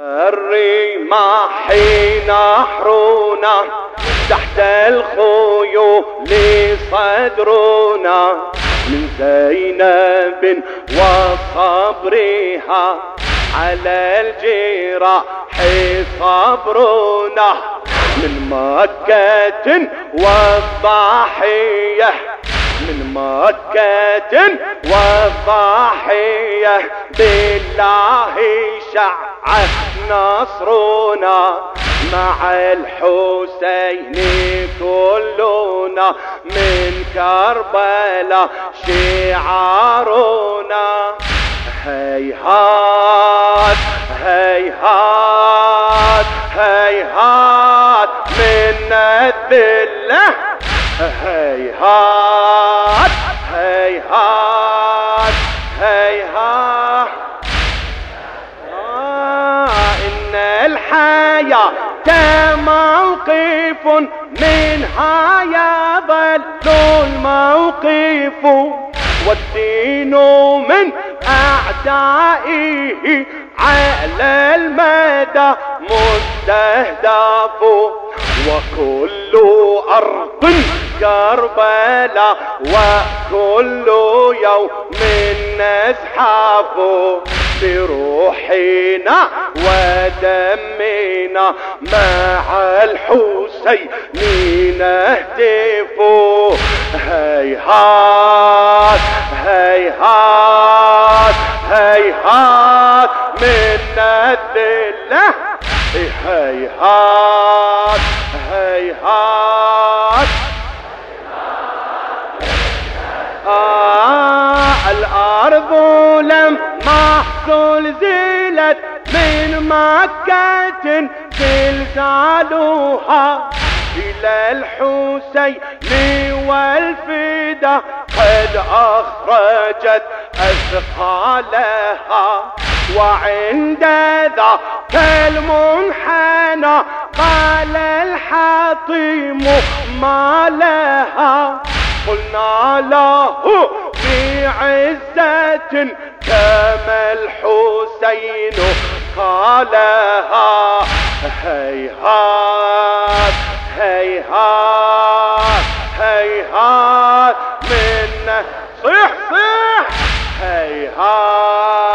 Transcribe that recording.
الرماح نحرنا تحت الخيول صدرنا من زينب وصبرها على الجراح صبرنا من مكة والضاحية من مكة والضاحية. بالله شع نصرنا مع الحسين كلنا من كربلاء شعارنا. هيهات هيهات هيهات من الذلة. هيهات الحياة موقف منها يضل الموقف. والدين من أعدائه على المدى مستهدف. وكل أرض كربلاء وكل يوم نزحف. بروحنا ودمنا مع الحسين نهتف هيهات هيهات هيهات من الذلة. هيهات هيهات. آه الأرض لما زلزلت من مكة زلزالها إلى الحسين والفدا قد أخرجت أثقالها. وعند ذاك المنحنى قال الحطيم ما لها. قلنا له في عزة كما الحسين قالها هيهات هيهات هيهات من صح صح هيهات.